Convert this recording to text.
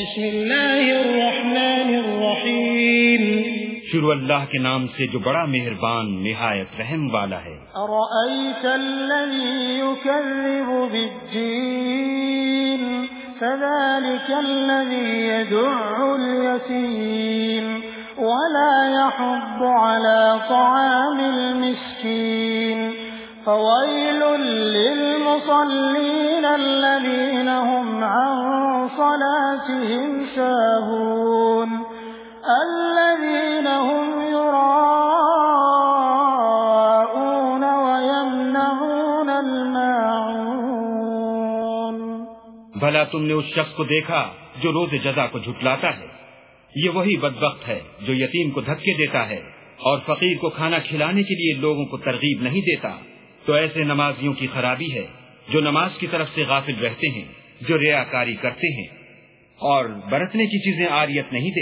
بسم الله الرحمن الرحيم شروع اللہ کے نام سے جو بڑا مہربان نہایت رحم والا ہے۔ أرأيت الذي يكذب بالدين فذلك الذي يدع اليتيم ولا يحض على طعام المسكين فويل للمصلين الذين هم عن صلاتهم ساهون الذين هم يراءون ويمنعون الماعون. بھلا تم نے اس شخص کو دیکھا جو روز جزا کو جھٹلاتا ہے؟ یہ وہی بدبخت ہے جو یتیم کو دھکے دیتا ہے اور فقیر کو کھانا کھلانے کے لیے لوگوں کو ترغیب نہیں دیتا۔ تو ایسے نمازیوں کی خرابی ہے جو نماز کی طرف سے غافل رہتے ہیں۔ جو ریاکاری کرتے ہیں اور برتنے کی چیزیں آریت نہیں دیتے۔